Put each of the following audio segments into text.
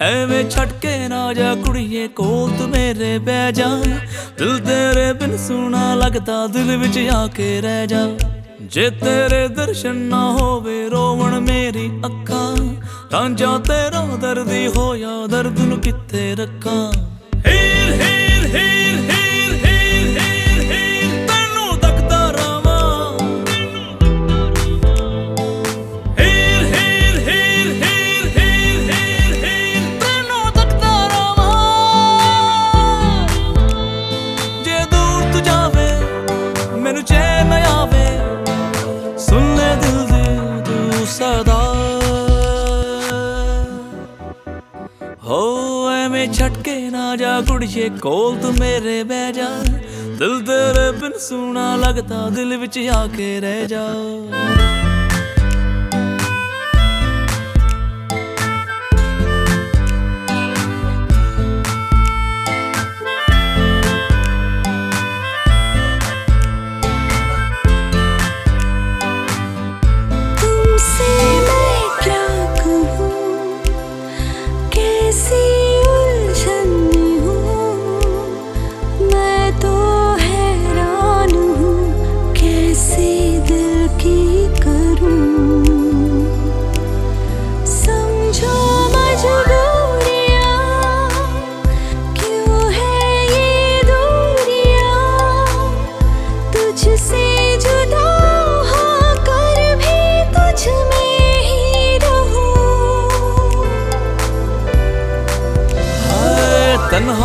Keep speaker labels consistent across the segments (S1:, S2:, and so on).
S1: ਐਵੇਂ ਛੱਡ ਕੇ ਨਾ ਜਾ ਕੁੜੀਏ, ਕੋਲ ਤੂੰ ਮੇਰੇ ਬਹਿ ਜਾ। ਦਿਲ ਤੇਰੇ ਬਿਨ ਸੁਣਾ ਲੱਗਦਾ, ਦਿਲ ਵਿੱਚ ਆ ਕੇ ਰਹਿ ਜਾ। ਜੇ ਤੇਰੇ ਦਰਸ਼ਨ ਨਾ ਹੋਵੇ, ਰੋਵਣ ਮੇਰੀ ਅੱਖਾਂ, ਤਾਂ ਜਾ ਤੇਰਾ ਦਰਦੀ ਹੋਇਆ, ਦਰਦ ਨੂੰ ਕਿੱਥੇ ਰੱਖਾਂ? ਛੱਡ ਕੇ ਨਾ ਜਾ ਕੁੜੀਏ, ਕੋਲ ਤੂੰ ਮੇਰੇ ਬਹਿ ਜਾ। ਦਿਲ ਤੇਰੇ ਬਿਨ ਸੁਣਾ ਲੱਗਦਾ, ਦਿਲ ਵਿੱਚ ਆ ਕੇ ਰਹਿ ਜਾ।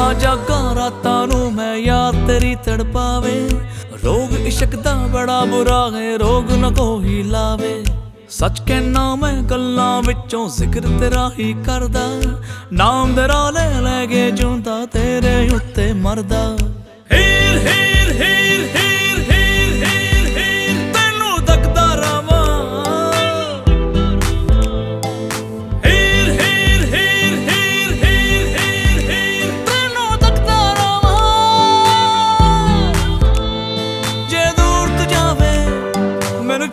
S1: ਹਾਏ ਤਨਹਾ ਜਾਗਾ ਰਾਤਾਂ ਨੂੰ ਮੈਂ ਯਾਦ ਤੇਰੀ ਤੜਪਾਵੇ। ਰੋਗ ਇਸ਼ਕ ਦਾ ਬੜਾ ਬੁਰਾ ਹੈ, ਰੋਗ ਨਾ ਕੋਈ ਲਾਵੇ। ਸੱਚ ਕਹਿਣਾ ਮੈਂ ਗੱਲਾਂ ਵਿੱਚੋਂ ਜ਼ਿਕਰ ਤੇਰਾ ਹੀ ਕਰਦਾ। ਨਾਮ ਤੇਰਾ ਲੈ ਲੈ ਕੇ ਜਿਉਂਦਾ, ਤੇਰੇ ਉੱਤੇ ਮਰਦਾ।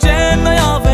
S2: Cem'e yavrum